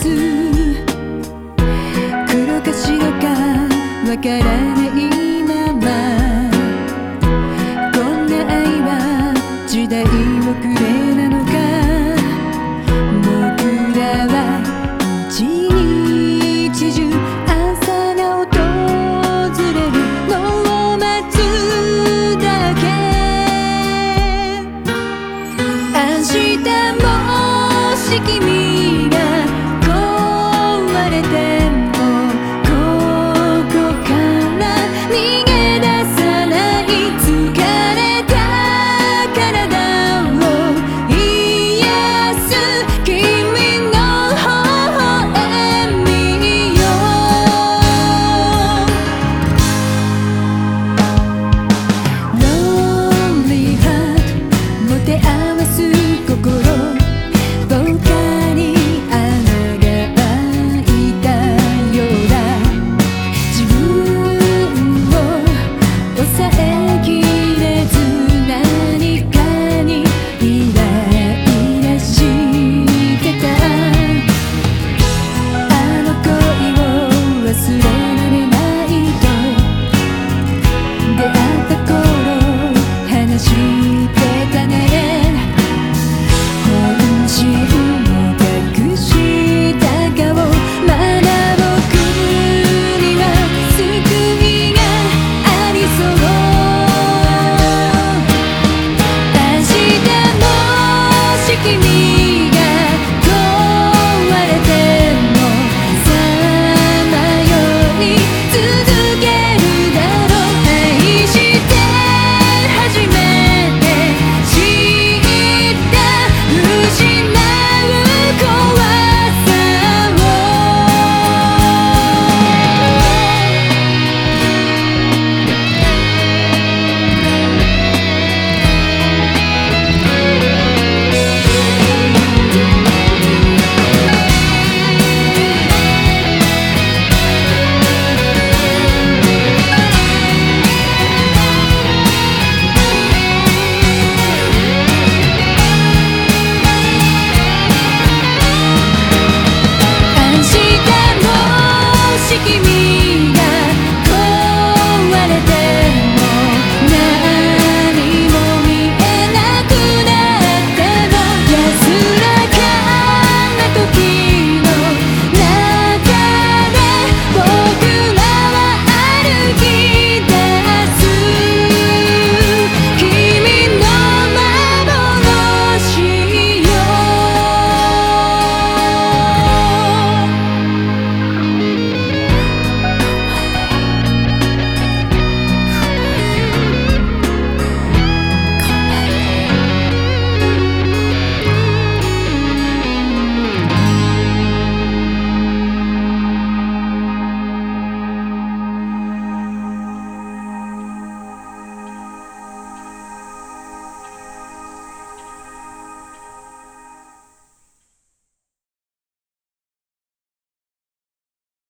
ず黒か白かわからない